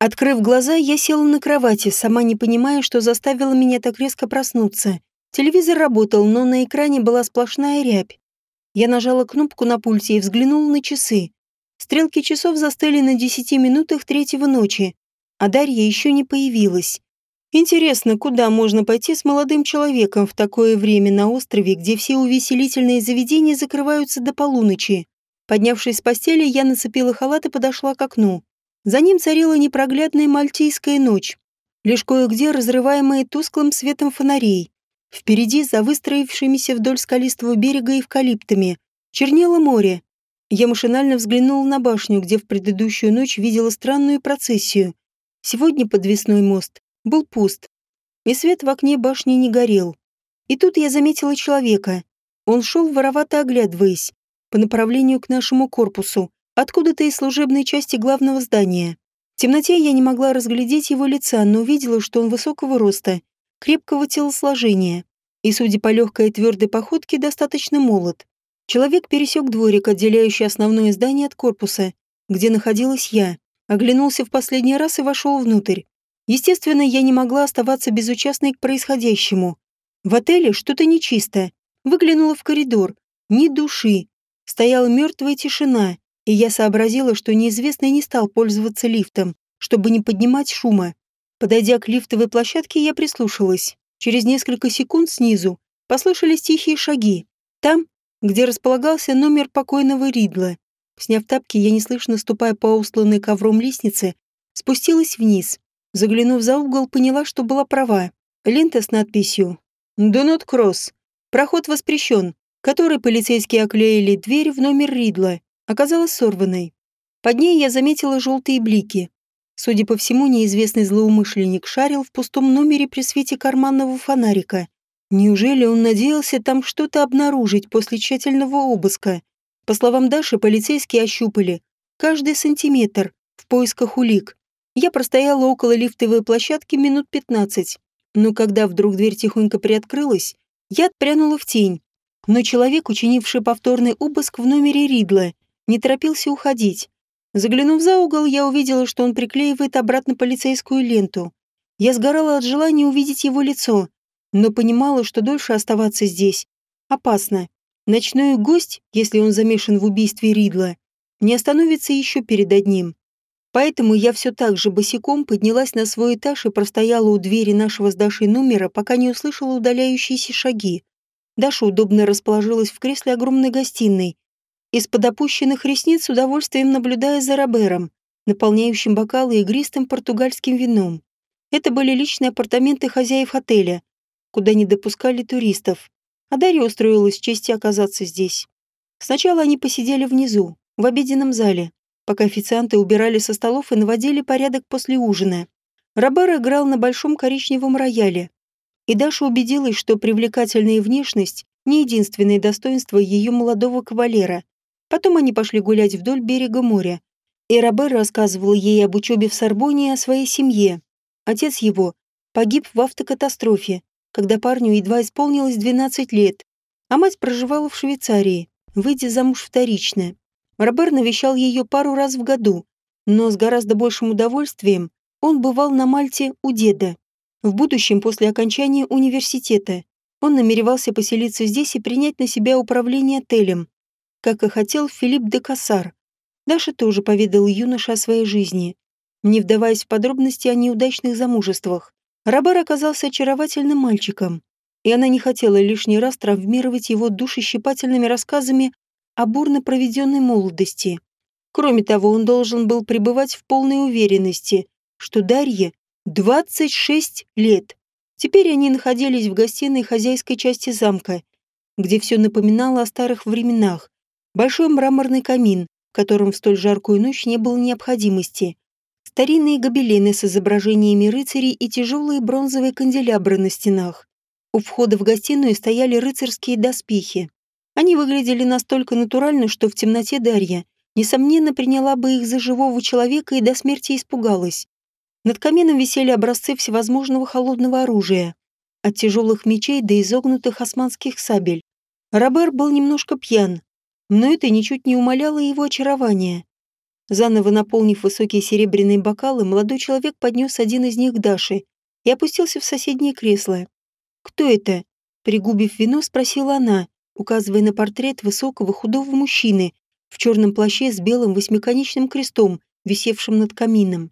Открыв глаза, я села на кровати, сама не понимая, что заставило меня так резко проснуться. Телевизор работал, но на экране была сплошная рябь. Я нажала кнопку на пульте и взглянула на часы. Стрелки часов застыли на десяти минутах третьего ночи, а Дарья еще не появилась. Интересно, куда можно пойти с молодым человеком в такое время на острове, где все увеселительные заведения закрываются до полуночи? Поднявшись с постели, я нацепила халат и подошла к окну. За ним царила непроглядная мальтийская ночь, лишь кое-где разрываемая тусклым светом фонарей. Впереди, за выстроившимися вдоль скалистого берега эвкалиптами, чернело море. Я машинально взглянула на башню, где в предыдущую ночь видела странную процессию. Сегодня подвесной мост был пуст, и свет в окне башни не горел. И тут я заметила человека. Он шел, воровато оглядываясь, по направлению к нашему корпусу, откуда-то из служебной части главного здания. В темноте я не могла разглядеть его лица, но увидела, что он высокого роста, крепкого телосложения и, судя по легкой и твердой походке, достаточно молод. Человек пересек дворик, отделяющий основное здание от корпуса, где находилась я, оглянулся в последний раз и вошел внутрь. Естественно, я не могла оставаться безучастной к происходящему. В отеле что-то нечисто. Выглянула в коридор. Ни души. Стояла мертвая тишина, и я сообразила, что неизвестный не стал пользоваться лифтом, чтобы не поднимать шума. Подойдя к лифтовой площадке, я прислушалась. Через несколько секунд снизу послышались тихие шаги. Там, где располагался номер покойного Ридла. Сняв тапки, я неслышно, ступая по устланной ковром лестнице, спустилась вниз. Заглянув за угол, поняла, что была права. Лента с надписью «Do not cross». Проход воспрещен, который полицейские оклеили дверь в номер Ридла оказалась сорванной. Под ней я заметила желтые блики. Судя по всему, неизвестный злоумышленник шарил в пустом номере при свете карманного фонарика. Неужели он надеялся там что-то обнаружить после тщательного обыска? По словам Даши, полицейские ощупали каждый сантиметр в поисках улик. Я простояла около лифтовой площадки минут 15, но когда вдруг дверь тихонько приоткрылась, я отпрянула в тень. Но человек, учинивший повторный обыск в номере Ридла, не торопился уходить. Заглянув за угол, я увидела, что он приклеивает обратно полицейскую ленту. Я сгорала от желания увидеть его лицо, но понимала, что дольше оставаться здесь опасно. Ночной гость, если он замешан в убийстве Ридла, не остановится еще перед одним. Поэтому я все так же босиком поднялась на свой этаж и простояла у двери нашего с Дашей номера, пока не услышала удаляющиеся шаги. Даша удобно расположилась в кресле огромной гостиной, из-под опущенных ресниц с удовольствием наблюдая за Робером, наполняющим бокалы игристым португальским вином. Это были личные апартаменты хозяев отеля, куда не допускали туристов. А Дарья устроилась в чести оказаться здесь. Сначала они посидели внизу, в обеденном зале, пока официанты убирали со столов и наводили порядок после ужина. Робер играл на большом коричневом рояле. И Даша убедилась, что привлекательная внешность не единственное достоинство ее молодого кавалера. Потом они пошли гулять вдоль берега моря. И Робер рассказывал ей об учебе в Сорбоне и о своей семье. Отец его погиб в автокатастрофе, когда парню едва исполнилось 12 лет, а мать проживала в Швейцарии, выйдя замуж вторично. Робер навещал ее пару раз в году, но с гораздо большим удовольствием он бывал на Мальте у деда. В будущем, после окончания университета, он намеревался поселиться здесь и принять на себя управление отелем, как и хотел Филипп де Кассар. Даша тоже поведал юноше о своей жизни, не вдаваясь в подробности о неудачных замужествах. Рабар оказался очаровательным мальчиком, и она не хотела лишний раз травмировать его душещипательными рассказами о бурно проведенной молодости. Кроме того, он должен был пребывать в полной уверенности, что Дарье 26 лет. Теперь они находились в гостиной хозяйской части замка, где все напоминало о старых временах, Большой мраморный камин, в котором в столь жаркую ночь не было необходимости. Старинные гобелены с изображениями рыцарей и тяжелые бронзовые канделябры на стенах. У входа в гостиную стояли рыцарские доспехи. Они выглядели настолько натурально, что в темноте Дарья, несомненно, приняла бы их за живого человека и до смерти испугалась. Над камином висели образцы всевозможного холодного оружия, от тяжелых мечей до изогнутых османских сабель. Робер был немножко пьян, но это ничуть не умаляло его очарования. Заново наполнив высокие серебряные бокалы, молодой человек поднес один из них к Даше и опустился в соседнее кресло. «Кто это?» Пригубив вино, спросила она, указывая на портрет высокого худого мужчины в черном плаще с белым восьмиконечным крестом, висевшим над камином.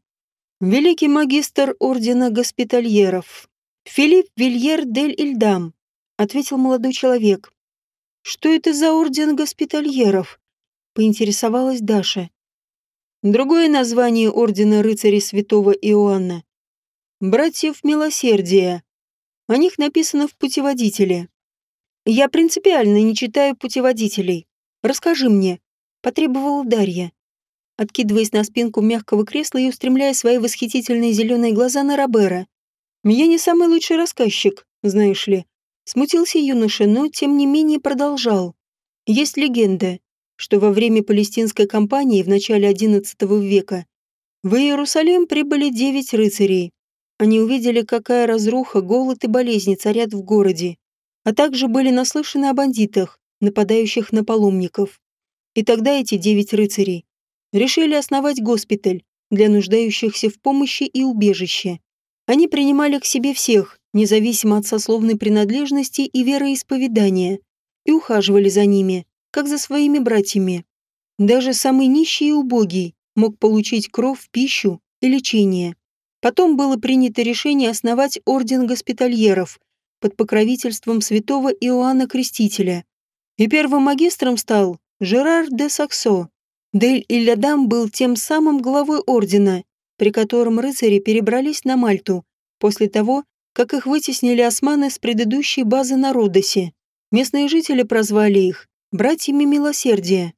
«Великий магистр ордена госпитальеров, Филипп Вильер дель Ильдам», ответил молодой человек. «Что это за орден госпитальеров?» поинтересовалась Даша. Другое название ордена рыцарей святого Иоанна. Братьев Милосердия. О них написано в путеводителе. Я принципиально не читаю путеводителей. Расскажи мне, потребовала Дарья, откидываясь на спинку мягкого кресла и устремляя свои восхитительные зеленые глаза на Робера. Я не самый лучший рассказчик, знаешь ли. Смутился юноша, но тем не менее продолжал. Есть легенда, что во время палестинской кампании в начале XI века в Иерусалим прибыли девять рыцарей. Они увидели, какая разруха, голод и болезни царят в городе, а также были наслышаны о бандитах, нападающих на паломников. И тогда эти девять рыцарей решили основать госпиталь для нуждающихся в помощи и убежище. Они принимали к себе всех, независимо от сословной принадлежности и вероисповедания, и ухаживали за ними, как за своими братьями. Даже самый нищий и убогий мог получить кровь, пищу и лечение. Потом было принято решение основать орден госпитальеров под покровительством святого Иоанна Крестителя. И первым магистром стал Жерар де Саксо. Дель Иллядам был тем самым главой ордена, при котором рыцари перебрались на Мальту после того, как их вытеснили османы с предыдущей базы на Родосе. Местные жители прозвали их братьями милосердия.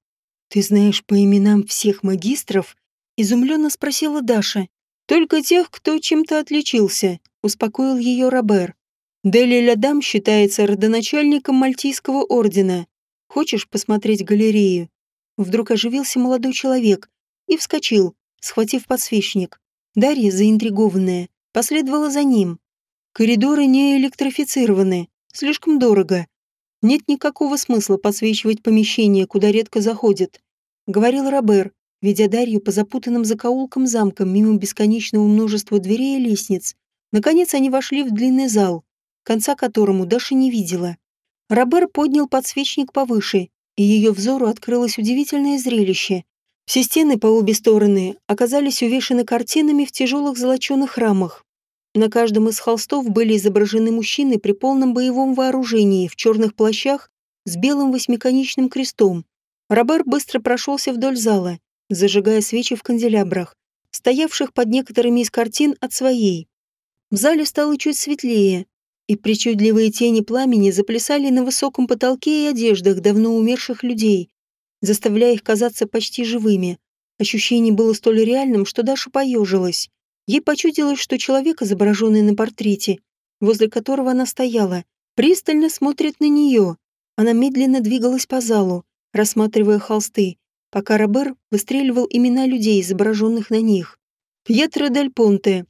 Ты знаешь по именам всех магистров? Изумленно спросила Даша. Только тех, кто чем-то отличился, успокоил ее Робер. Дели Лядам считается родоначальником Мальтийского ордена. Хочешь посмотреть галерею? Вдруг оживился молодой человек и вскочил, схватив подсвечник. Дарья, заинтригованная, последовала за ним. Коридоры не электрифицированы, слишком дорого. Нет никакого смысла подсвечивать помещение, куда редко заходят, говорил Робер, ведя Дарью по запутанным закоулкам замкам мимо бесконечного множества дверей и лестниц. Наконец они вошли в длинный зал, конца которому Даша не видела. Робер поднял подсвечник повыше, и ее взору открылось удивительное зрелище. Все стены по обе стороны оказались увешаны картинами в тяжелых золоченых рамах. На каждом из холстов были изображены мужчины при полном боевом вооружении, в черных плащах, с белым восьмиконечным крестом. Робер быстро прошелся вдоль зала, зажигая свечи в канделябрах, стоявших под некоторыми из картин от своей. В зале стало чуть светлее, и причудливые тени пламени заплясали на высоком потолке и одеждах давно умерших людей, заставляя их казаться почти живыми. Ощущение было столь реальным, что Даша поежилась. Ей почудилось, что человек, изображенный на портрете, возле которого она стояла, пристально смотрит на нее. Она медленно двигалась по залу, рассматривая холсты, пока Робер выстреливал имена людей, изображенных на них. Пьетро Дель Понте,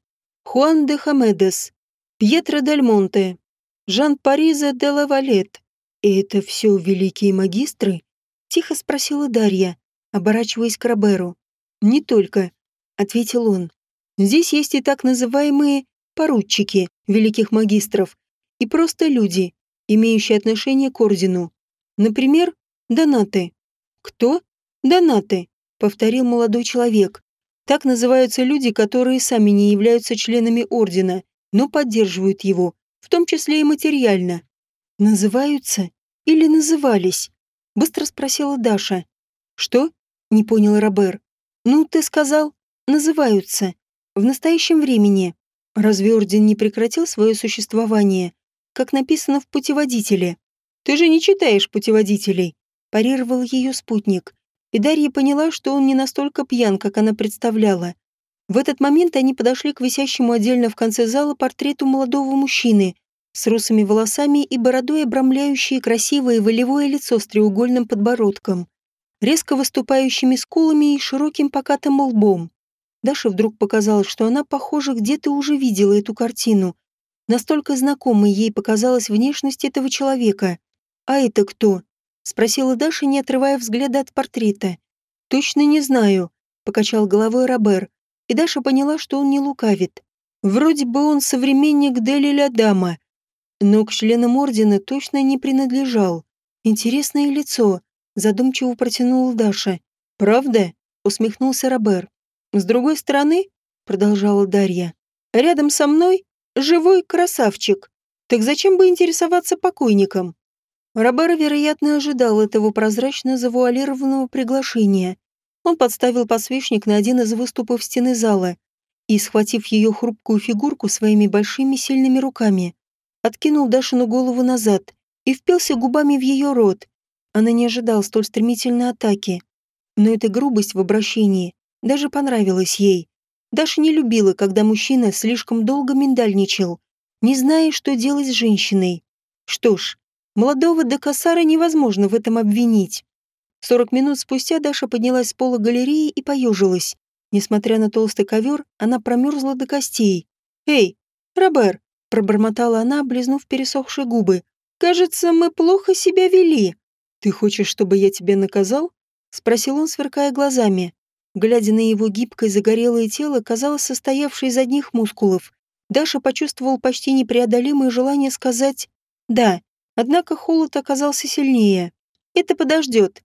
Хуан де Хамедес, Пьетро Дель Монте, Жан Париза де Лавалет. «И это все великие магистры?» — тихо спросила Дарья, оборачиваясь к Роберу. «Не только», — ответил он. Здесь есть и так называемые поручики великих магистров, и просто люди, имеющие отношение к ордену. Например, донаты. Кто? Донаты, повторил молодой человек. Так называются люди, которые сами не являются членами ордена, но поддерживают его, в том числе и материально. Называются или назывались? Быстро спросила Даша. Что? Не понял Робер. Ну, ты сказал, называются в настоящем времени. Разве Орден не прекратил свое существование, как написано в путеводителе? Ты же не читаешь путеводителей, парировал ее спутник. И Дарья поняла, что он не настолько пьян, как она представляла. В этот момент они подошли к висящему отдельно в конце зала портрету молодого мужчины с русыми волосами и бородой, обрамляющие красивое волевое лицо с треугольным подбородком, резко выступающими скулами и широким покатым лбом. Даше вдруг показалось, что она, похоже, где-то уже видела эту картину. Настолько знакомой ей показалась внешность этого человека. «А это кто?» — спросила Даша, не отрывая взгляда от портрета. «Точно не знаю», — покачал головой Робер, и Даша поняла, что он не лукавит. Вроде бы он современник Делиля Дама, но к членам ордена точно не принадлежал. Интересное лицо, задумчиво протянула Даша. «Правда?» — усмехнулся Робер. «С другой стороны», — продолжала Дарья, — «рядом со мной живой красавчик. Так зачем бы интересоваться покойником?» Робер, вероятно, ожидал этого прозрачно завуалированного приглашения. Он подставил подсвечник на один из выступов стены зала и, схватив ее хрупкую фигурку своими большими сильными руками, откинул Дашину голову назад и впился губами в ее рот. Она не ожидала столь стремительной атаки. Но эта грубость в обращении даже понравилась ей. Даша не любила, когда мужчина слишком долго миндальничал, не зная, что делать с женщиной. Что ж, молодого Декасара невозможно в этом обвинить. Сорок минут спустя Даша поднялась с пола галереи и поежилась. Несмотря на толстый ковер, она промерзла до костей. «Эй, Робер!» – пробормотала она, облизнув пересохшие губы. «Кажется, мы плохо себя вели». «Ты хочешь, чтобы я тебя наказал?» – спросил он, сверкая глазами. Глядя на его гибкое загорелое тело, казалось состоявшее из одних мускулов, Даша почувствовал почти непреодолимое желание сказать «да», однако холод оказался сильнее. «Это подождет.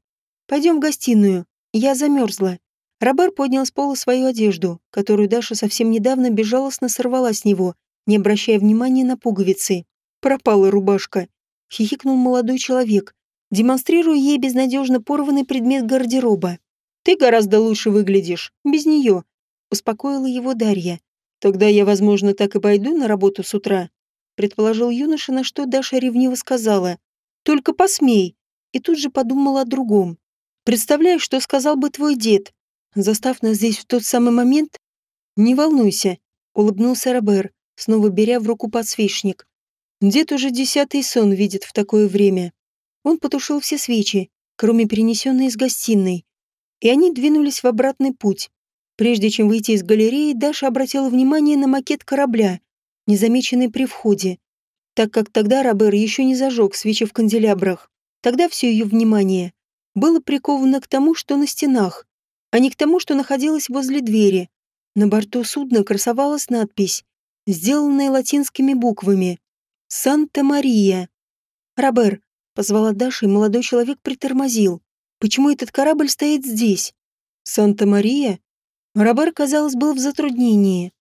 Пойдем в гостиную. Я замерзла». Робер поднял с пола свою одежду, которую Даша совсем недавно безжалостно сорвала с него, не обращая внимания на пуговицы. «Пропала рубашка», — хихикнул молодой человек, демонстрируя ей безнадежно порванный предмет гардероба. «Ты гораздо лучше выглядишь, без нее», — успокоила его Дарья. «Тогда я, возможно, так и пойду на работу с утра», — предположил юноша, на что Даша ревниво сказала. «Только посмей», и тут же подумала о другом. «Представляешь, что сказал бы твой дед, застав нас здесь в тот самый момент?» «Не волнуйся», — улыбнулся Робер, снова беря в руку подсвечник. «Дед уже десятый сон видит в такое время». Он потушил все свечи, кроме перенесенной из гостиной, и они двинулись в обратный путь. Прежде чем выйти из галереи, Даша обратила внимание на макет корабля, незамеченный при входе, так как тогда Робер еще не зажег свечи в канделябрах. Тогда все ее внимание было приковано к тому, что на стенах, а не к тому, что находилось возле двери. На борту судна красовалась надпись, сделанная латинскими буквами «Санта-Мария». «Робер», — позвала Даша, и молодой человек притормозил. «Почему этот корабль стоит здесь?» «Санта-Мария?» Робер, казалось, был в затруднении.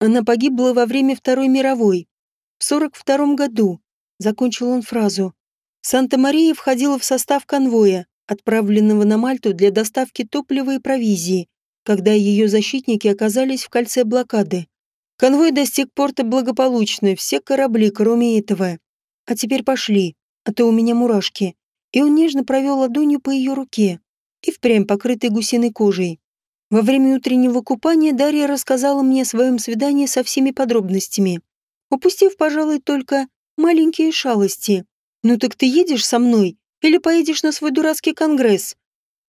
Она погибла во время Второй мировой. В 42 году. Закончил он фразу. Санта-Мария входила в состав конвоя, отправленного на Мальту для доставки топлива и провизии, когда ее защитники оказались в кольце блокады. Конвой достиг порта благополучно, все корабли, кроме этого. А теперь пошли, а то у меня мурашки. И он нежно провел ладонью по ее руке, и впрямь покрытой гусиной кожей. Во время утреннего купания Дарья рассказала мне о своем свидании со всеми подробностями, упустив, пожалуй, только маленькие шалости. «Ну так ты едешь со мной или поедешь на свой дурацкий конгресс?»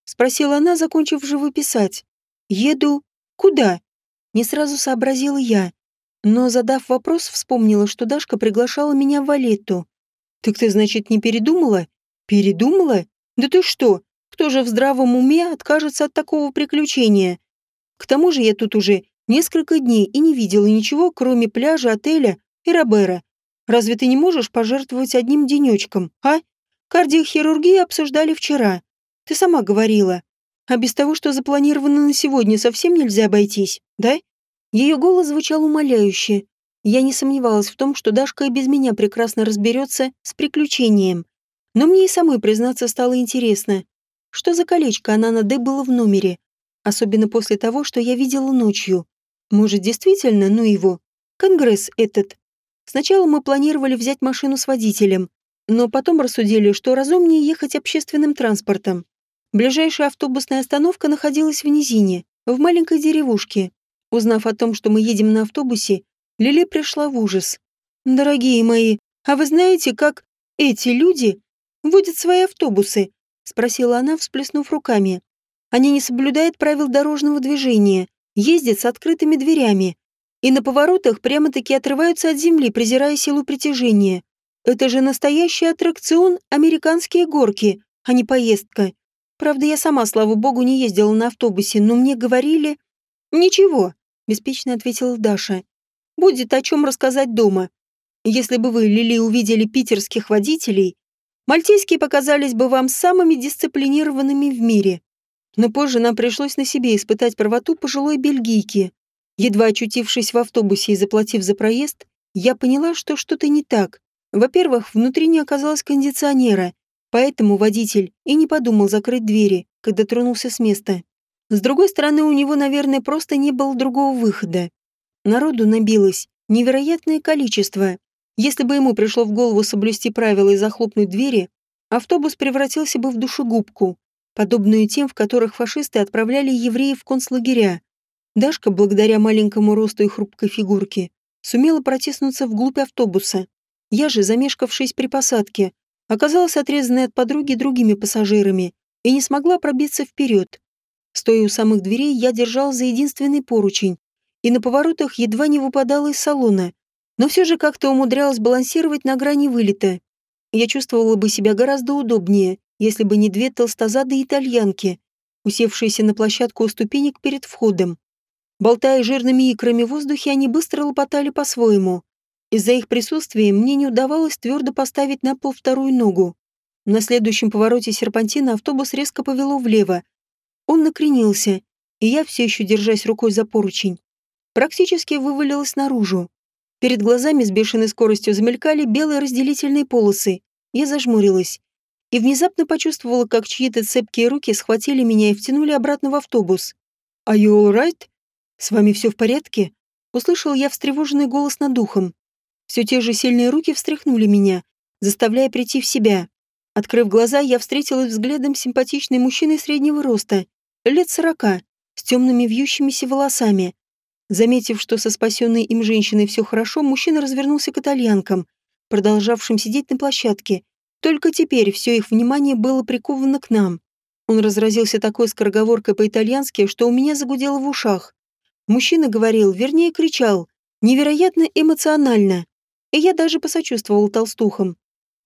Спросила она, закончив живописать. «Еду. Куда?» Не сразу сообразила я. Но, задав вопрос, вспомнила, что Дашка приглашала меня в Валетту. «Так ты, значит, не передумала?» «Передумала? Да ты что? Кто же в здравом уме откажется от такого приключения? К тому же я тут уже несколько дней и не видела ничего, кроме пляжа, отеля и Робера. Разве ты не можешь пожертвовать одним денечком, а? Кардиохирургию обсуждали вчера. Ты сама говорила. А без того, что запланировано на сегодня, совсем нельзя обойтись, да? Ее голос звучал умоляюще. Я не сомневалась в том, что Дашка и без меня прекрасно разберется с приключением. Но мне и самой, признаться, стало интересно, что за колечко она на Д было в номере? Особенно после того, что я видела ночью. Может, действительно, ну его. Конгресс этот. Сначала мы планировали взять машину с водителем, но потом рассудили, что разумнее ехать общественным транспортом. Ближайшая автобусная остановка находилась в низине, в маленькой деревушке. Узнав о том, что мы едем на автобусе, Лили пришла в ужас. «Дорогие мои, а вы знаете, как эти люди водят свои автобусы?» спросила она, всплеснув руками. Они не соблюдают правил дорожного движения, ездят с открытыми дверями и на поворотах прямо-таки отрываются от земли, презирая силу притяжения. Это же настоящий аттракцион «Американские горки», а не поездка. Правда, я сама, слава богу, не ездила на автобусе, но мне говорили... Ничего, беспечно ответила Даша. Будет о чем рассказать дома. Если бы вы, Лили, увидели питерских водителей, мальтийские показались бы вам самыми дисциплинированными в мире. Но позже нам пришлось на себе испытать правоту пожилой бельгийки. Едва очутившись в автобусе и заплатив за проезд, я поняла, что что-то не так. Во-первых, внутри не оказалось кондиционера, поэтому водитель и не подумал закрыть двери, когда тронулся с места. С другой стороны, у него, наверное, просто не было другого выхода. Народу набилось невероятное количество. Если бы ему пришло в голову соблюсти правила и захлопнуть двери, автобус превратился бы в душегубку, подобную тем, в которых фашисты отправляли евреев в концлагеря. Дашка, благодаря маленькому росту и хрупкой фигурке, сумела протиснуться вглубь автобуса. Я же, замешкавшись при посадке, оказалась отрезанной от подруги другими пассажирами и не смогла пробиться вперед. Стоя у самых дверей, я держал за единственный поручень и на поворотах едва не выпадала из салона, но все же как-то умудрялась балансировать на грани вылета. Я чувствовала бы себя гораздо удобнее, если бы не две толстозадые итальянки, усевшиеся на площадку у ступенек перед входом. Болтая жирными икрами в воздухе, они быстро лопотали по-своему. Из-за их присутствия мне не удавалось твердо поставить на пол вторую ногу. На следующем повороте серпантина автобус резко повело влево. Он накренился, и я, все еще держась рукой за поручень, практически вывалилась наружу. Перед глазами с бешеной скоростью замелькали белые разделительные полосы. Я зажмурилась. И внезапно почувствовала, как чьи-то цепкие руки схватили меня и втянули обратно в автобус. «Are you all right?» «С вами все в порядке?» Услышал я встревоженный голос над духом. Все те же сильные руки встряхнули меня, заставляя прийти в себя. Открыв глаза, я встретилась взглядом симпатичной мужчины среднего роста, лет сорока, с темными вьющимися волосами. Заметив, что со спасенной им женщиной все хорошо, мужчина развернулся к итальянкам, продолжавшим сидеть на площадке. Только теперь все их внимание было приковано к нам. Он разразился такой скороговоркой по-итальянски, что у меня загудело в ушах. Мужчина говорил, вернее кричал, невероятно эмоционально. И я даже посочувствовал толстухам.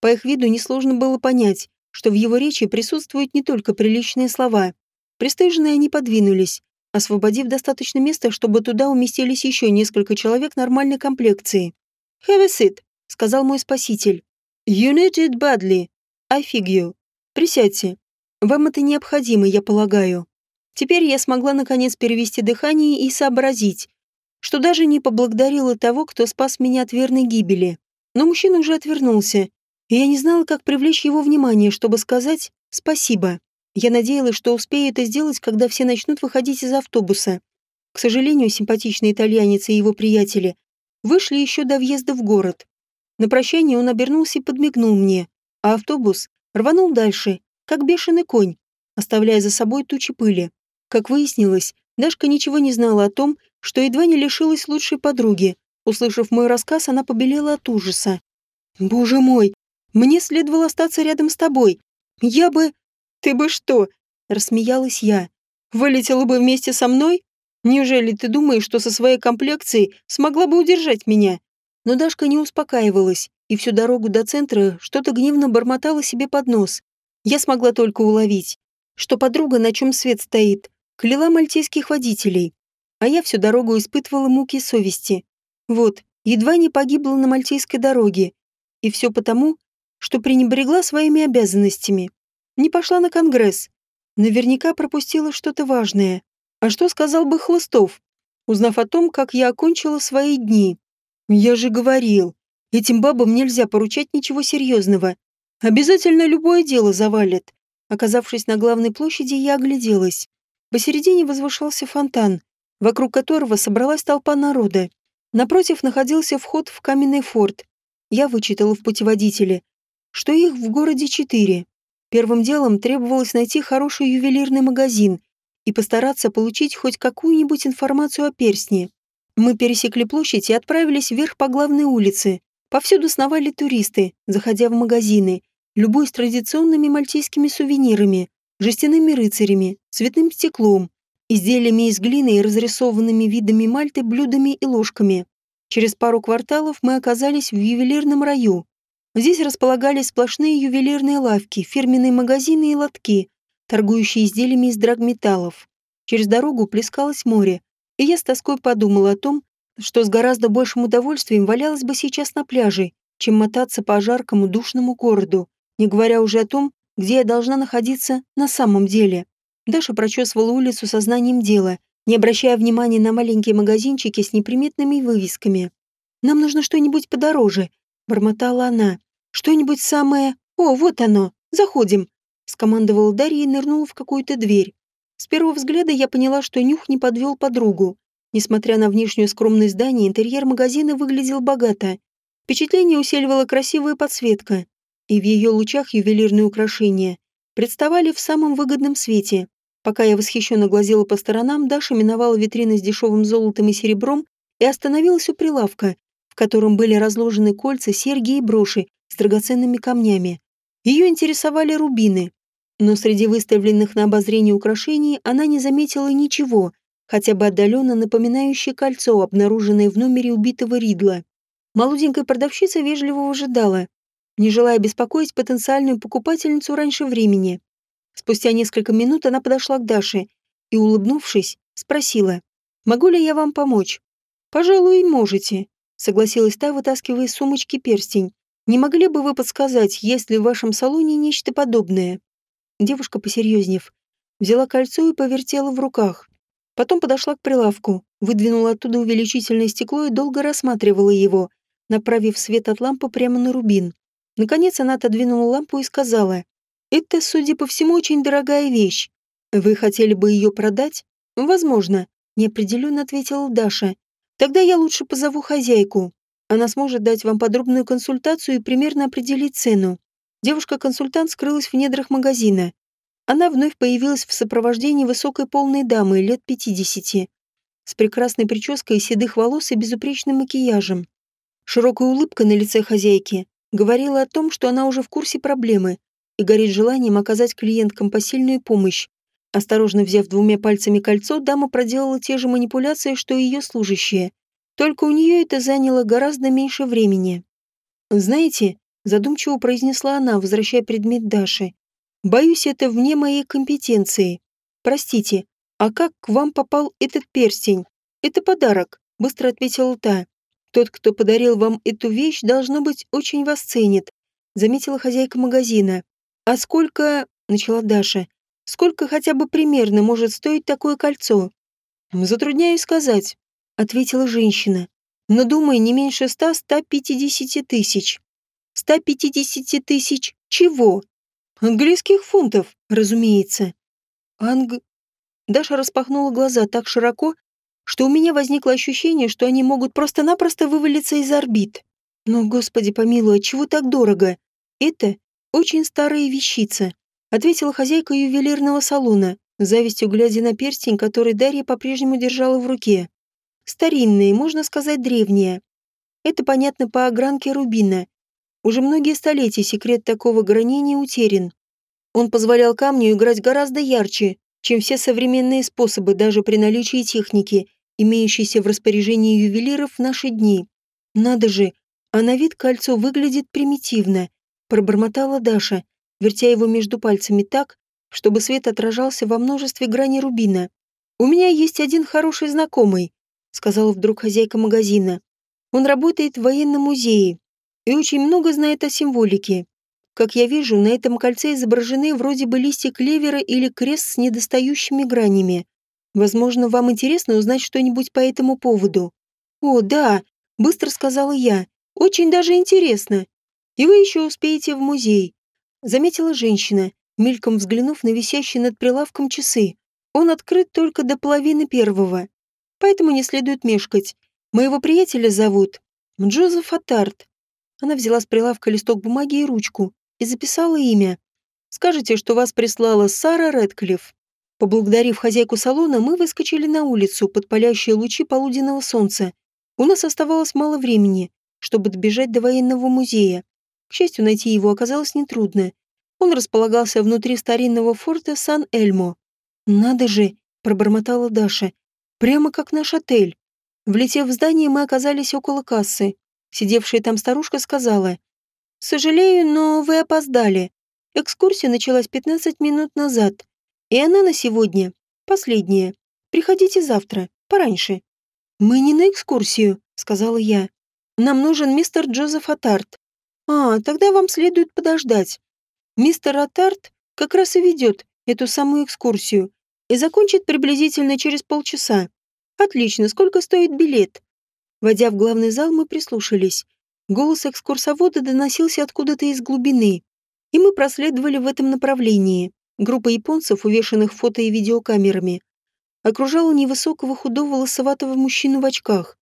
По их виду несложно было понять, что в его речи присутствуют не только приличные слова. Пристыженные они подвинулись, освободив достаточно места, чтобы туда уместились еще несколько человек нормальной комплекции. «Have a seat», — сказал мой спаситель. «You need it badly. I fig. Присядьте. Вам это необходимо, я полагаю». Теперь я смогла наконец перевести дыхание и сообразить, что даже не поблагодарила того, кто спас меня от верной гибели. Но мужчина уже отвернулся, и я не знала, как привлечь его внимание, чтобы сказать «спасибо». Я надеялась, что успею это сделать, когда все начнут выходить из автобуса. К сожалению, симпатичный итальянец и его приятели вышли еще до въезда в город. На прощание он обернулся и подмигнул мне, а автобус рванул дальше, как бешеный конь, оставляя за собой тучи пыли. Как выяснилось, Дашка ничего не знала о том, что едва не лишилась лучшей подруги. Услышав мой рассказ, она побелела от ужаса. «Боже мой, мне следовало остаться рядом с тобой. Я бы...» «Ты бы что?» — рассмеялась я. «Вылетела бы вместе со мной? Неужели ты думаешь, что со своей комплекцией смогла бы удержать меня?» Но Дашка не успокаивалась, и всю дорогу до центра что-то гневно бормотала себе под нос. Я смогла только уловить, что подруга, на чем свет стоит, кляла мальтийских водителей, а я всю дорогу испытывала муки совести. Вот, едва не погибла на мальтийской дороге. И все потому, что пренебрегла своими обязанностями. Не пошла на конгресс. Наверняка пропустила что-то важное. А что сказал бы Хлыстов, узнав о том, как я окончила свои дни? Я же говорил, этим бабам нельзя поручать ничего серьезного. Обязательно любое дело завалит. Оказавшись на главной площади, я огляделась. Посередине возвышался фонтан, вокруг которого собралась толпа народа. Напротив находился вход в каменный форт. Я вычитала в путеводителе, что их в городе четыре. Первым делом требовалось найти хороший ювелирный магазин и постараться получить хоть какую-нибудь информацию о перстне. Мы пересекли площадь и отправились вверх по главной улице. Повсюду сновали туристы, заходя в магазины, любой с традиционными мальтийскими сувенирами жестяными рыцарями, цветным стеклом, изделиями из глины и разрисованными видами мальты блюдами и ложками. Через пару кварталов мы оказались в ювелирном раю. Здесь располагались сплошные ювелирные лавки, фирменные магазины и лотки, торгующий изделиями из драгметаллов. Через дорогу плескалось море, и я с тоской подумала о том, что с гораздо большим удовольствием валялась бы сейчас на пляже, чем мотаться по жаркому душному городу, не говоря уже о том, где я должна находиться на самом деле. Даша прочесывала улицу сознанием дела, не обращая внимания на маленькие магазинчики с неприметными вывесками. «Нам нужно что-нибудь подороже», — бормотала она. «Что-нибудь самое... О, вот оно! Заходим!» — скомандовала Дарья и нырнула в какую-то дверь. С первого взгляда я поняла, что нюх не подвел подругу. Несмотря на внешнюю скромность здания, интерьер магазина выглядел богато. Впечатление усиливала красивая подсветка, и в ее лучах ювелирные украшения представали в самом выгодном свете. Пока я восхищенно глазела по сторонам, Даша миновала витрины с дешевым золотом и серебром и остановилась у прилавка, в котором были разложены кольца, серьги и броши с драгоценными камнями. Ее интересовали рубины, но среди выставленных на обозрение украшений она не заметила ничего, хотя бы отдаленно напоминающее кольцо, обнаруженное в номере убитого Ридла. Молоденькая продавщица вежливо ожидала, не желая беспокоить потенциальную покупательницу раньше времени. Спустя несколько минут она подошла к Даше и, улыбнувшись, спросила, «Могу ли я вам помочь?» «Пожалуй, можете», — согласилась та, вытаскивая из сумочки перстень. «Не могли бы вы подсказать, есть ли в вашем салоне нечто подобное?» Девушка, посерьезнев, взяла кольцо и повертела в руках. Потом подошла к прилавку, выдвинула оттуда увеличительное стекло и долго рассматривала его, направив свет от лампы прямо на рубин. Наконец она отодвинула лампу и сказала, «Это, судя по всему, очень дорогая вещь. Вы хотели бы ее продать?» «Возможно», — неопределенно ответила Даша. «Тогда я лучше позову хозяйку. Она сможет дать вам подробную консультацию и примерно определить цену». Девушка-консультант скрылась в недрах магазина. Она вновь появилась в сопровождении высокой полной дамы лет пятидесяти, с прекрасной прической седых волос и безупречным макияжем. Широкая улыбка на лице хозяйки говорила о том, что она уже в курсе проблемы и горит желанием оказать клиенткам посильную помощь. Осторожно взяв двумя пальцами кольцо, дама проделала те же манипуляции, что и ее служащие. Только у нее это заняло гораздо меньше времени. «Знаете», — задумчиво произнесла она, возвращая предмет Даши, «боюсь, это вне моей компетенции. Простите, а как к вам попал этот перстень? Это подарок», — быстро ответила та. Тот, кто подарил вам эту вещь, должно быть, очень вас ценит, заметила хозяйка магазина. А сколько, начала Даша, сколько хотя бы примерно может стоить такое кольцо? Затрудняюсь сказать, ответила женщина. Но думаю, не меньше ста-ста пятидесяти тысяч. Ста пятидесяти тысяч чего? Английских фунтов, разумеется. Анг... Даша распахнула глаза так широко, что у меня возникло ощущение, что они могут просто-напросто вывалиться из орбит. Но, господи помилуй, чего так дорого? Это очень старая вещица, ответила хозяйка ювелирного салона, завистью глядя на перстень, который Дарья по-прежнему держала в руке. Старинные, можно сказать, древние. Это понятно по огранке рубина. Уже многие столетия секрет такого гранения утерян. Он позволял камню играть гораздо ярче, чем все современные способы даже при наличии техники, имеющейся в распоряжении ювелиров в наши дни. Надо же, а на вид кольцо выглядит примитивно, пробормотала Даша, вертя его между пальцами так, чтобы свет отражался во множестве граней рубина. «У меня есть один хороший знакомый», — сказала вдруг хозяйка магазина. «Он работает в военном музее и очень много знает о символике. Как я вижу, на этом кольце изображены вроде бы листья клевера или крест с недостающими гранями. Возможно, вам интересно узнать что-нибудь по этому поводу. О, да, быстро сказала я. Очень даже интересно. И вы еще успеете в музей. Заметила женщина, мельком взглянув на висящие над прилавком часы. Он открыт только до половины первого. Поэтому не следует мешкать. Моего приятеля зовут Джозеф Атарт. Она взяла с прилавка листок бумаги и ручку и записала имя. Скажите, что вас прислала Сара Рэдклифф. Поблагодарив хозяйку салона, мы выскочили на улицу под палящие лучи полуденного солнца. У нас оставалось мало времени, чтобы добежать до военного музея. К счастью, найти его оказалось нетрудно. Он располагался внутри старинного форта Сан-Эльмо. «Надо же!» – пробормотала Даша. «Прямо как наш отель». Влетев в здание, мы оказались около кассы. Сидевшая там старушка сказала – «Сожалею, но вы опоздали. Экскурсия началась 15 минут назад. И она на сегодня последняя. Приходите завтра, пораньше». «Мы не на экскурсию», — сказала я. «Нам нужен мистер Джозеф Атарт». «А, тогда вам следует подождать. Мистер Атарт как раз и ведет эту самую экскурсию и закончит приблизительно через полчаса. Отлично, сколько стоит билет?» Войдя в главный зал, мы прислушались. Голос экскурсовода доносился откуда-то из глубины, и мы проследовали в этом направлении. Группа японцев, увешанных фото и видеокамерами, окружала невысокого худого лосоватого мужчину в очках.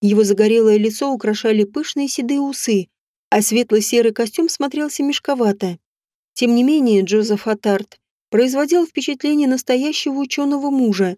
Его загорелое лицо украшали пышные седые усы, а светло-серый костюм смотрелся мешковато. Тем не менее, Джозеф Атарт производил впечатление настоящего ученого мужа.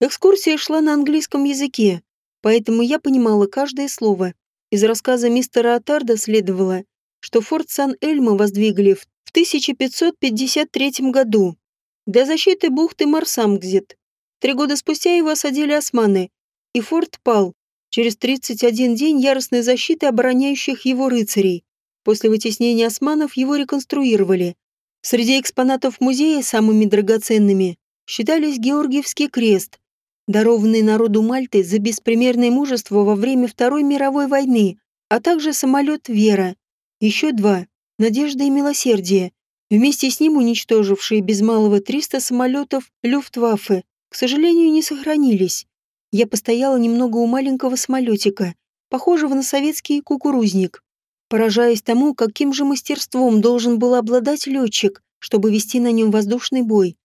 Экскурсия шла на английском языке, поэтому я понимала каждое слово. Из рассказа мистера Атарда следовало, что форт Сан-Эльмо воздвигли в 1553 году для защиты бухты Марсамгзет. Три года спустя его осадили османы, и форт пал через 31 день яростной защиты обороняющих его рыцарей. После вытеснения османов его реконструировали. Среди экспонатов музея самыми драгоценными считались Георгиевский крест, дарованный народу Мальты за беспримерное мужество во время Второй мировой войны, а также самолет «Вера». Еще два – «Надежда и милосердие», вместе с ним уничтожившие без малого 300 самолетов Люфтваффе, к сожалению, не сохранились. Я постояла немного у маленького самолетика, похожего на советский кукурузник, поражаясь тому, каким же мастерством должен был обладать летчик, чтобы вести на нем воздушный бой.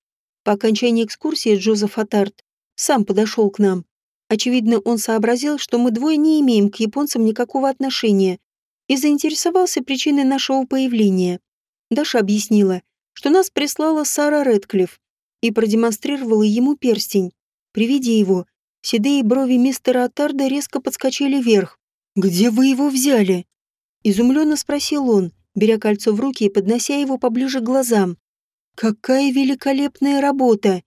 По окончании экскурсии Джозеф Атарт сам подошел к нам. Очевидно, он сообразил, что мы двое не имеем к японцам никакого отношения и заинтересовался причиной нашего появления. Даша объяснила, что нас прислала Сара Редклифф и продемонстрировала ему перстень. При его, седые брови мистера Атарда резко подскочили вверх. «Где вы его взяли?» Изумленно спросил он, беря кольцо в руки и поднося его поближе к глазам. «Какая великолепная работа!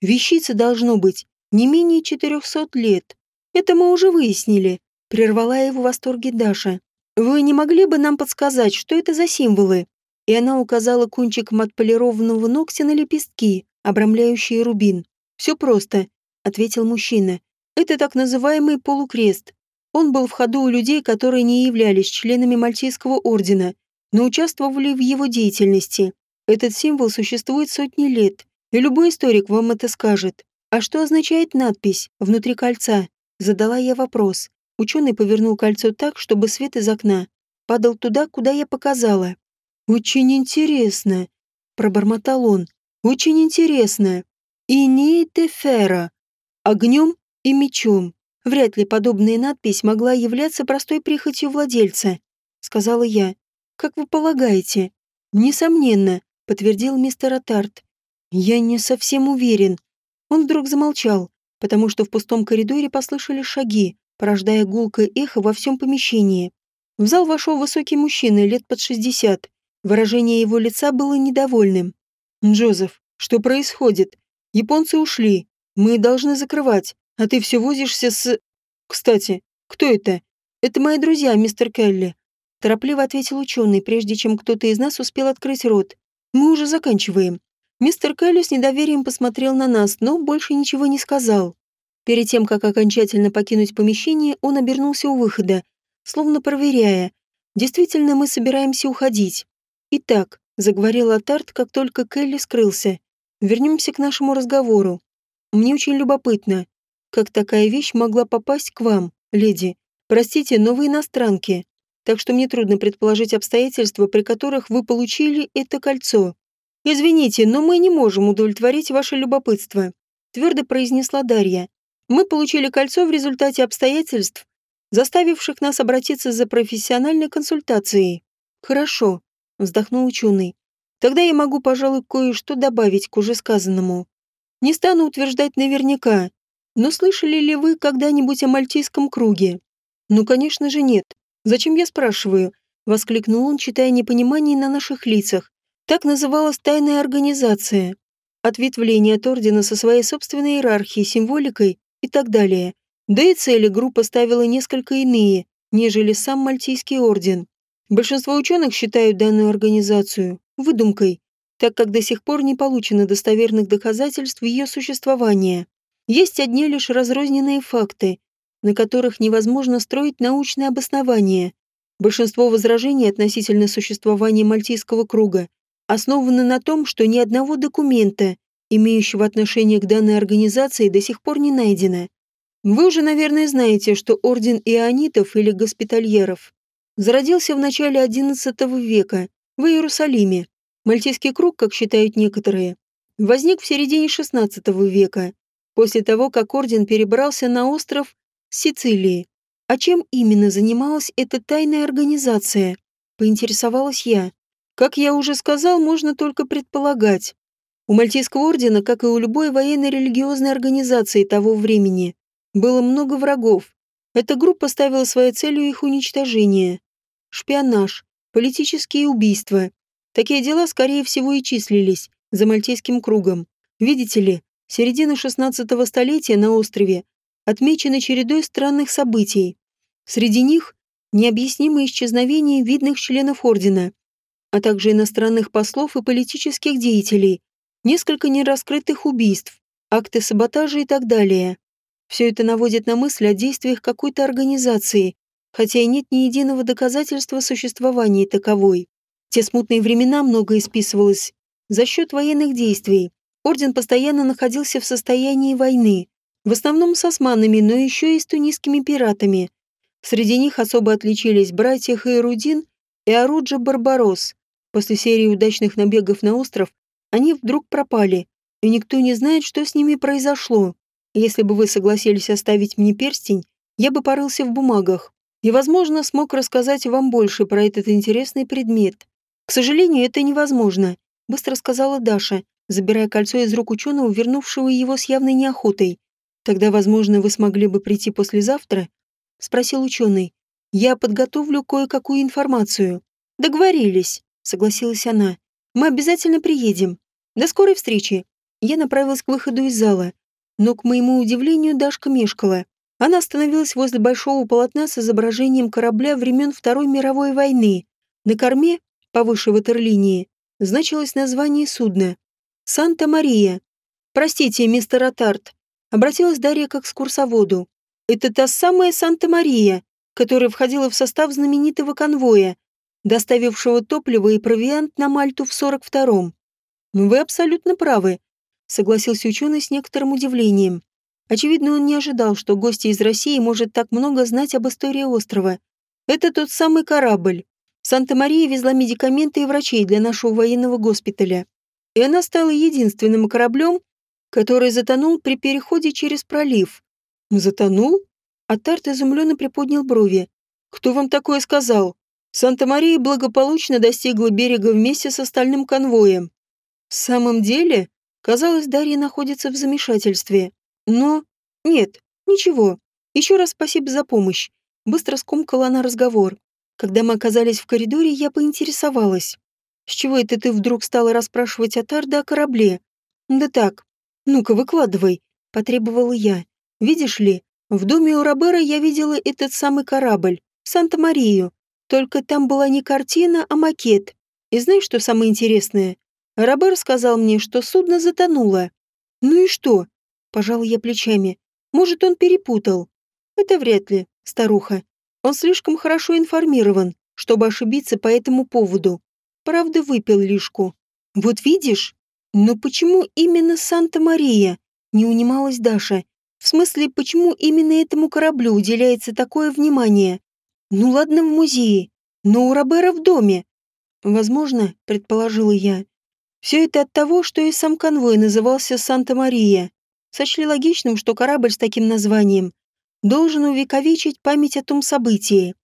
Вещица должно быть не менее четырехсот лет. Это мы уже выяснили», — прервала его в восторге Даша. «Вы не могли бы нам подсказать, что это за символы?» И она указала кончиком отполированного ногтя на лепестки, обрамляющие рубин. «Все просто», — ответил мужчина. «Это так называемый полукрест. Он был в ходу у людей, которые не являлись членами Мальтийского ордена, но участвовали в его деятельности. Этот символ существует сотни лет, и любой историк вам это скажет. А что означает надпись внутри кольца? Задала я вопрос. Ученый повернул кольцо так, чтобы свет из окна падал туда, куда я показала. «Очень интересно», — пробормотал он. «Очень интересно. И не тефера. Огнем и мечом. Вряд ли подобная надпись могла являться простой прихотью владельца», — сказала я. «Как вы полагаете?» «Несомненно», — подтвердил мистер Атарт. «Я не совсем уверен». Он вдруг замолчал, потому что в пустом коридоре послышали шаги, порождая гулкое эхо во всем помещении. В зал вошел высокий мужчина лет под шестьдесят. Выражение его лица было недовольным. «Джозеф, что происходит? Японцы ушли. Мы должны закрывать, а ты все возишься с... Кстати, кто это? Это мои друзья, мистер Келли. Торопливо ответил ученый, прежде чем кто-то из нас успел открыть рот. Мы уже заканчиваем. Мистер Келли с недоверием посмотрел на нас, но больше ничего не сказал. Перед тем, как окончательно покинуть помещение, он обернулся у выхода, словно проверяя, действительно мы собираемся уходить. «Итак», — заговорил Атарт, как только Келли скрылся, — «вернемся к нашему разговору. Мне очень любопытно, как такая вещь могла попасть к вам, леди. Простите, но вы иностранки, так что мне трудно предположить обстоятельства, при которых вы получили это кольцо. Извините, но мы не можем удовлетворить ваше любопытство», — твердо произнесла Дарья. «Мы получили кольцо в результате обстоятельств, заставивших нас обратиться за профессиональной консультацией. Хорошо, вздохнул ученый. Тогда я могу, пожалуй, кое-что добавить к уже сказанному. Не стану утверждать наверняка, но слышали ли вы когда-нибудь о Мальтийском круге? Ну, конечно же, нет. Зачем я спрашиваю? Воскликнул он, читая непонимание на наших лицах. Так называлась тайная организация. Ответвление от ордена со своей собственной иерархией, символикой и так далее. Да и цели группа ставила несколько иные, нежели сам Мальтийский орден. Большинство ученых считают данную организацию выдумкой. Так как до сих пор не получено достоверных доказательств ее существования. Есть одни лишь разрозненные факты, на которых невозможно строить научное обоснование. Большинство возражений относительно существования Мальтийского круга основаны на том, что ни одного документа, имеющего отношение к данной организации, до сих пор не найдено. Вы уже, наверное, знаете, что Орден Ионитов или Госпитальеров зародился в начале XI века в Иерусалиме. Мальтийский круг, как считают некоторые, возник в середине XVI века, после того, как орден перебрался на остров Сицилии. А чем именно занималась эта тайная организация? Поинтересовалась я. Как я уже сказал, можно только предполагать. У Мальтийского ордена, как и у любой военно-религиозной организации того времени, было много врагов. Эта группа ставила своей целью их уничтожение. Шпионаж, политические убийства. Такие дела, скорее всего, и числились за Мальтийским кругом. Видите ли, середина 16 столетия на острове отмечена чередой странных событий. Среди них необъяснимое исчезновение видных членов ордена, а также иностранных послов и политических деятелей, несколько нераскрытых убийств, акты саботажа и так далее. Все это наводит на мысль о действиях какой-то организации, хотя и нет ни единого доказательства существования таковой. Те смутные времена многое списывалось за счет военных действий. Орден постоянно находился в состоянии войны, в основном с османами, но еще и с тунисскими пиратами. Среди них особо отличились братья Хайрудин и Оруджа Барбарос. После серии удачных набегов на остров они вдруг пропали, и никто не знает, что с ними произошло. Если бы вы согласились оставить мне перстень, я бы порылся в бумагах и, возможно, смог рассказать вам больше про этот интересный предмет. К сожалению, это невозможно, быстро сказала Даша, забирая кольцо из рук ученого, вернувшего его с явной неохотой. Тогда, возможно, вы смогли бы прийти послезавтра? Спросил ученый. Я подготовлю кое-какую информацию. Договорились, согласилась она. Мы обязательно приедем. До скорой встречи. Я направилась к выходу из зала, но, к моему удивлению, Дашка мешкала. Она остановилась возле большого полотна с изображением корабля времен Второй мировой войны. На корме, повыше ватерлинии, значилось название судна. «Санта-Мария». «Простите, мистер Атарт», — обратилась Дарья к экскурсоводу. «Это та самая Санта-Мария, которая входила в состав знаменитого конвоя, доставившего топливо и провиант на Мальту в 42-м. Вы абсолютно правы согласился ученый с некоторым удивлением. Очевидно, он не ожидал, что гости из России может так много знать об истории острова. Это тот самый корабль. Санта-Мария везла медикаменты и врачей для нашего военного госпиталя. И она стала единственным кораблем, который затонул при переходе через пролив. Затонул? А Тарт изумленно приподнял брови. Кто вам такое сказал? Санта-Мария благополучно достигла берега вместе с остальным конвоем. В самом деле? Казалось, Дарья находится в замешательстве. Но... Нет, ничего. Еще раз спасибо за помощь. Быстро скомкала она разговор. Когда мы оказались в коридоре, я поинтересовалась. С чего это ты вдруг стала расспрашивать о Тарда о корабле? Да так. Ну-ка, выкладывай. Потребовала я. Видишь ли, в доме у Робера я видела этот самый корабль. Санта-Марию. Только там была не картина, а макет. И знаешь, что самое интересное? Робер сказал мне, что судно затонуло. Ну и что? Пожал я плечами. Может, он перепутал. Это вряд ли, старуха. Он слишком хорошо информирован, чтобы ошибиться по этому поводу. Правда, выпил лишку. Вот видишь? Но почему именно Санта-Мария? Не унималась Даша. В смысле, почему именно этому кораблю уделяется такое внимание? Ну ладно в музее, но у Робера в доме. Возможно, предположила я, все это от того, что и сам конвой назывался Санта-Мария. Сочли логичным, что корабль с таким названием должен увековечить память о том событии.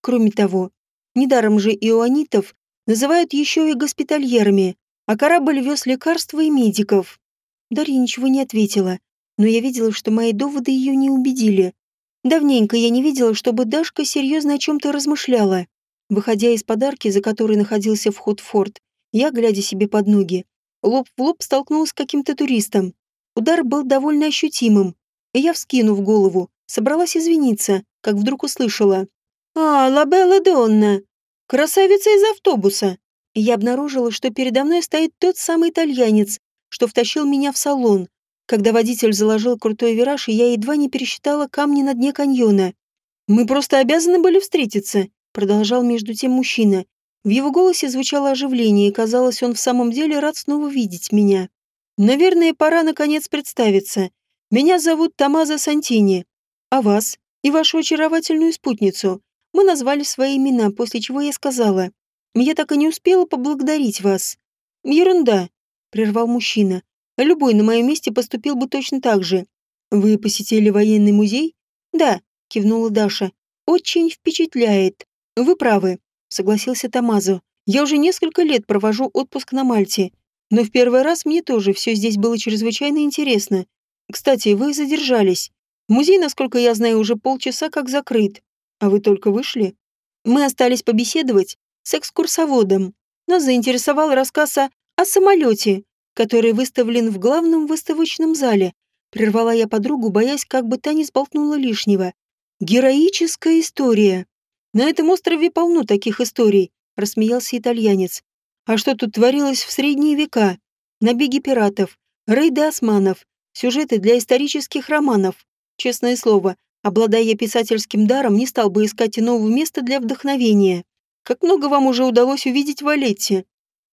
Кроме того, недаром же иоанитов называют еще и госпитальерами, а корабль вез лекарства и медиков. Дарья ничего не ответила, но я видела, что мои доводы ее не убедили. Давненько я не видела, чтобы Дашка серьезно о чем-то размышляла. Выходя из подарки, за которой находился вход в форт, я, глядя себе под ноги, лоб в лоб столкнулась с каким-то туристом. Удар был довольно ощутимым, и я, вскинув голову, собралась извиниться, как вдруг услышала. «А, Лабелла Донна! Красавица из автобуса! и я обнаружила, что передо мной стоит тот самый итальянец, что втащил меня в салон, когда водитель заложил крутой вираж, и я едва не пересчитала камни на дне каньона. «Мы просто обязаны были встретиться», — продолжал между тем мужчина. В его голосе звучало оживление, и казалось, он в самом деле рад снова видеть меня. «Наверное, пора наконец представиться. Меня зовут Тамаза Сантини. А вас и вашу очаровательную спутницу. Мы назвали свои имена, после чего я сказала. Я так и не успела поблагодарить вас». «Ерунда», — прервал мужчина. Любой на моем месте поступил бы точно так же. Вы посетили военный музей? Да, кивнула Даша. Очень впечатляет. Вы правы, согласился Тамазо. Я уже несколько лет провожу отпуск на Мальте. Но в первый раз мне тоже все здесь было чрезвычайно интересно. Кстати, вы задержались. Музей, насколько я знаю, уже полчаса как закрыт. А вы только вышли? Мы остались побеседовать с экскурсоводом. Нас заинтересовал рассказ о, о самолете, который выставлен в главном выставочном зале. Прервала я подругу, боясь, как бы та не сболтнула лишнего. Героическая история. На этом острове полно таких историй, рассмеялся итальянец. А что тут творилось в средние века? Набеги пиратов, рейды османов, сюжеты для исторических романов. Честное слово, обладая писательским даром, не стал бы искать и нового места для вдохновения. Как много вам уже удалось увидеть в Валетте?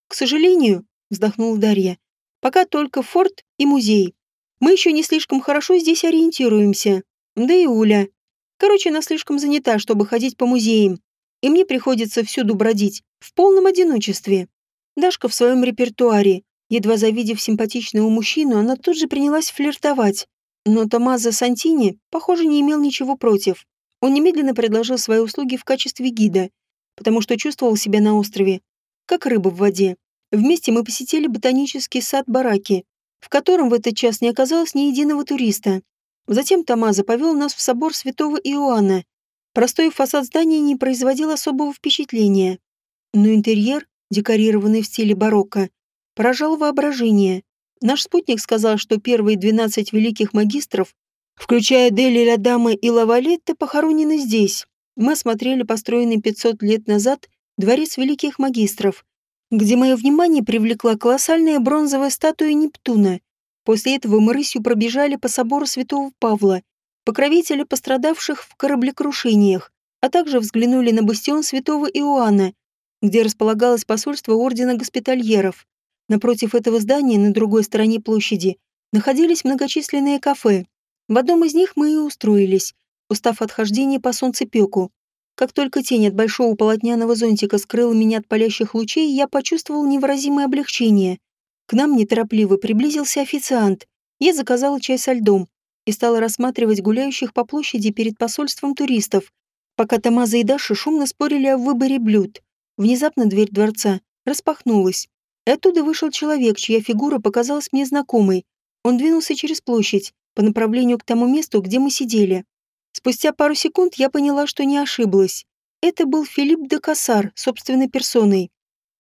К сожалению, вздохнула Дарья, Пока только форт и музей. Мы еще не слишком хорошо здесь ориентируемся. Да и Уля. Короче, она слишком занята, чтобы ходить по музеям. И мне приходится всюду бродить, в полном одиночестве. Дашка в своем репертуаре. Едва завидев симпатичного мужчину, она тут же принялась флиртовать. Но Томазо Сантини, похоже, не имел ничего против. Он немедленно предложил свои услуги в качестве гида, потому что чувствовал себя на острове, как рыба в воде. Вместе мы посетили ботанический сад Бараки, в котором в этот час не оказалось ни единого туриста. Затем Тамаза повел нас в собор святого Иоанна. Простой фасад здания не производил особого впечатления. Но интерьер, декорированный в стиле барокко, поражал воображение. Наш спутник сказал, что первые 12 великих магистров, включая Дели Ладама и Лавалетта, похоронены здесь. Мы осмотрели построенный 500 лет назад дворец великих магистров, где мое внимание привлекла колоссальная бронзовая статуя Нептуна. После этого мы рысью пробежали по собору святого Павла, покровителя пострадавших в кораблекрушениях, а также взглянули на бастион святого Иоанна, где располагалось посольство Ордена Госпитальеров. Напротив этого здания, на другой стороне площади, находились многочисленные кафе. В одном из них мы и устроились, устав от хождения по солнцепеку. Как только тень от большого полотняного зонтика скрыла меня от палящих лучей, я почувствовал невыразимое облегчение. К нам неторопливо приблизился официант. Я заказала чай со льдом и стала рассматривать гуляющих по площади перед посольством туристов, пока Тамаза и Даша шумно спорили о выборе блюд. Внезапно дверь дворца распахнулась. И оттуда вышел человек, чья фигура показалась мне знакомой. Он двинулся через площадь, по направлению к тому месту, где мы сидели. Спустя пару секунд я поняла, что не ошиблась. Это был Филипп де Кассар, собственной персоной.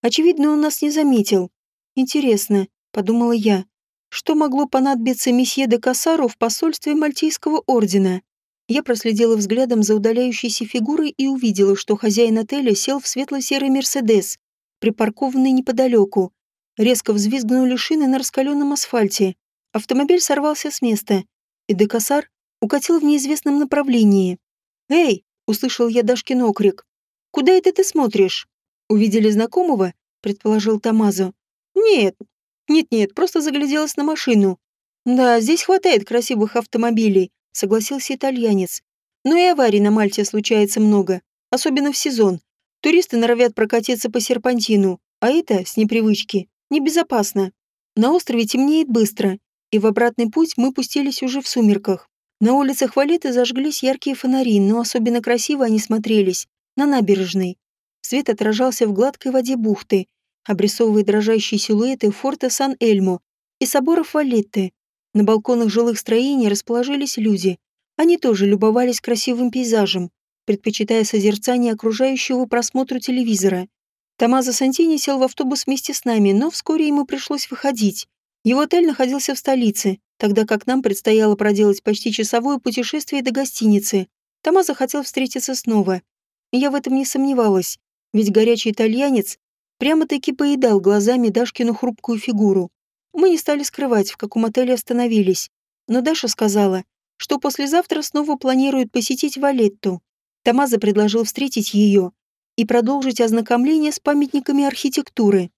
Очевидно, он нас не заметил. Интересно, подумала я, что могло понадобиться месье де Кассару в посольстве Мальтийского ордена? Я проследила взглядом за удаляющейся фигурой и увидела, что хозяин отеля сел в светло-серый Мерседес, припаркованный неподалеку. Резко взвизгнули шины на раскаленном асфальте. Автомобиль сорвался с места, и Декасар укатил в неизвестном направлении. «Эй!» — услышал я Дашкин окрик. «Куда это ты смотришь?» «Увидели знакомого?» — предположил Тамазо. «Нет. Нет-нет, просто загляделась на машину. Да, здесь хватает красивых автомобилей», — согласился итальянец. «Но и аварий на Мальте случается много, особенно в сезон. Туристы норовят прокатиться по серпантину, а это, с непривычки, небезопасно. На острове темнеет быстро, и в обратный путь мы пустились уже в сумерках. На улицах Валеты зажглись яркие фонари, но особенно красиво они смотрелись на набережной. Свет отражался в гладкой воде бухты, обрисовывая дрожащие силуэты форта Сан-Эльмо и соборов Валетты. На балконах жилых строений расположились люди. Они тоже любовались красивым пейзажем, предпочитая созерцание окружающего просмотру телевизора. Томазо Сантини сел в автобус вместе с нами, но вскоре ему пришлось выходить. Его отель находился в столице, тогда как нам предстояло проделать почти часовое путешествие до гостиницы. Тома захотел встретиться снова. Я в этом не сомневалась, ведь горячий итальянец Прямо-таки поедал глазами Дашкину хрупкую фигуру. Мы не стали скрывать, в каком отеле остановились. Но Даша сказала, что послезавтра снова планирует посетить Валетту. Тамаза предложил встретить ее и продолжить ознакомление с памятниками архитектуры.